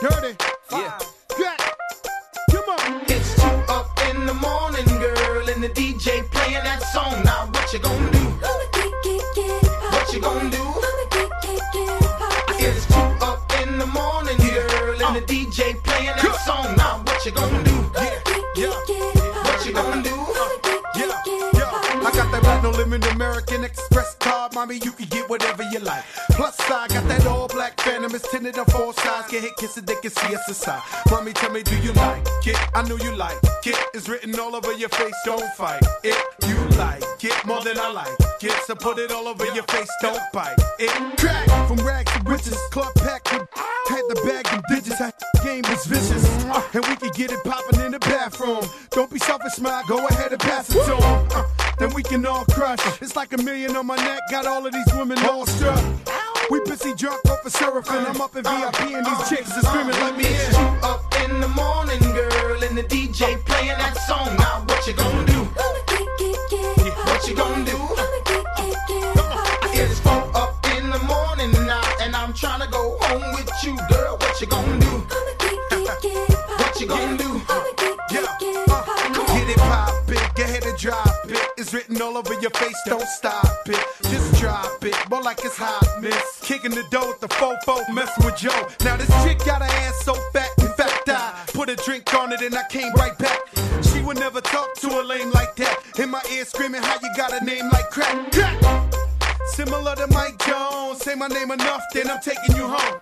Dirty. Five. Yeah. Come on. It's two up in the morning, girl, and the DJ playing that song. Now what you gonna do? What you gonna do? Gonna it's two up in the morning, girl, and the uh. DJ playing that song. Now what you gonna do? Yeah. What you gonna do? Gonna I got that platinum limit American Express card mommy. You can get whatever you like. Plus, I got that all black Phantom. It's tinted on four sides. Get hit, kiss it, they can see us inside. Mommy, tell me, do you like it? I know you like it. It's written all over your face. Don't fight it. You like it more than I like it. So put it all over your face. Don't bite it. Crack from rags to riches. Club packed with had the bag and digits. That game was vicious, and we could get it popping in the bathroom. Don't be selfish, smile. Go ahead and pass it to 'em. Uh, then we can all crush. It's like a million on my neck, got all of these women all struck. We busy drunk off of surfing. I'm up in VIP and these chicks are screaming, let me It's in. two up in the morning, girl, and the DJ playing that song. Now what you gonna do? I'ma get, get, get What you gonna do? I'ma get, get, get. It's four up in the morning now, and I'm trying to go home with you, girl. You poppin'. get it go ahead and drop it. It's written all over your face, don't stop it. Just drop it, more like it's hot, miss. Kicking the dough with the fofo, messing with Joe. Now this chick got her ass so fat, in fact I put a drink on it and I came right back. She would never talk to a lame like that. In my ear screaming how you got a name like crack. crack. Similar to Mike Jones, say my name enough, then I'm taking you home.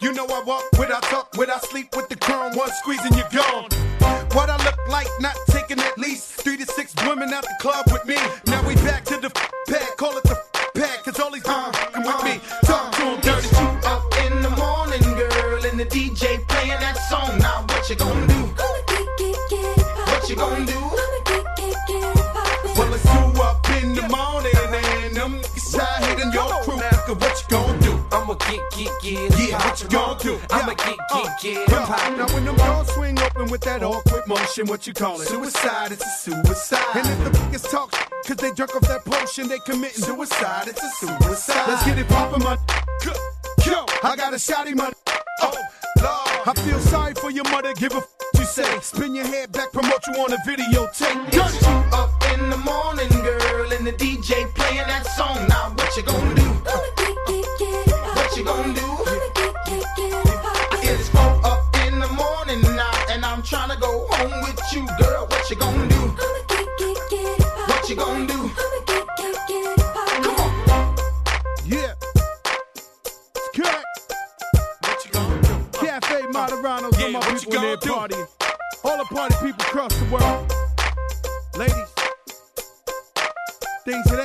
You know I walk without talk, without sleep with the chrome, one squeeze and you're gone. What I look like, not taking at least three to six women out the club with me. Now we back to the pad, call it the pad, cause all these women fucking with me. Talk to 'em dirty. Two up in the morning, girl, and the DJ playing that song. Now what you gonna do? What you gonna do? Well, it's two up in the morning, and them niggas out hitting your crew. What you gonna do. I'ma get, get, get. Yeah, what you gonna do? I'ma get, Uh, get, get. Now when them doors swing open with that awkward motion, what you call it? Suicide, it's a suicide. And if the niggas talk cause they drunk off that potion, they committing suicide, it's a suicide. Let's get it poppin', my Yo, I got a shotty, my Oh, Lord. I feel sorry for your mother, give a f- you say. Spin your head back, promote you on a videotape. It's you up in the morning, girl, and the DJ playing that song. Now what you gonna do? It's four up in the morning now, and I'm trying to go home with you, girl. What you gonna do? I'ma get, get, get it poppin'. What you gonna do? I'ma get, get, get it poppin'. Come on. Yeah. It's correct. What you gonna do? Cafe uh, uh, Moderanos, Yeah, all my what you people in there gonna do? partying. All the party people across the world. Ladies. Things that nature.